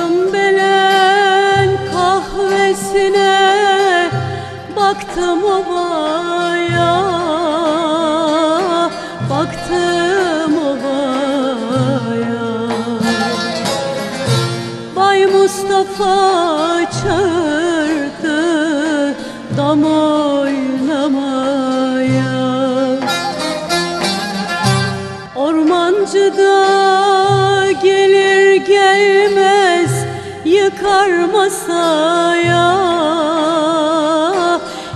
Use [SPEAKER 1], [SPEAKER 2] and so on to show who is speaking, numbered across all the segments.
[SPEAKER 1] Açtım belen kahvesine Baktım ovaya Baktım ovaya Bay Mustafa çağırdı Dam oynamaya Ormancı da gelir gelmez Yıkar masaya.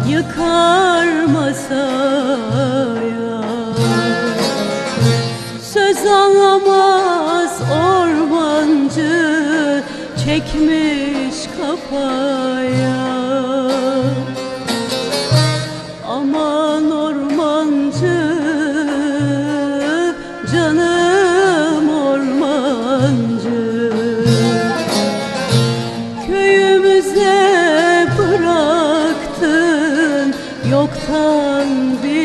[SPEAKER 1] Yıkar masaya. Söz anlamaz ormancı Çekmiş kafaya come sandı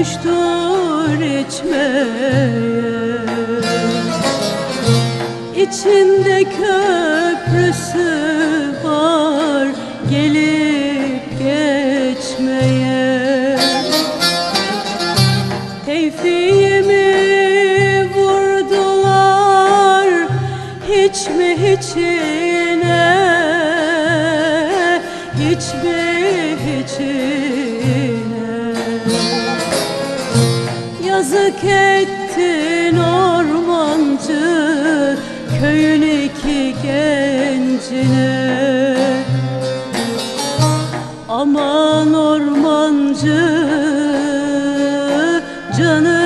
[SPEAKER 1] hoştur içmeye. İçinde köprüsü var gelip geçmeye. Tevfiğimi vurdular hiç mi hiçine Yazık ettin ormancı köyün iki gencine. Aman ormancı canım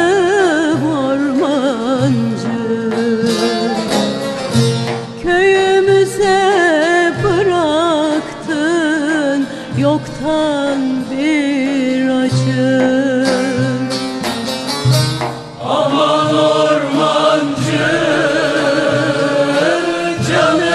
[SPEAKER 1] Jonah.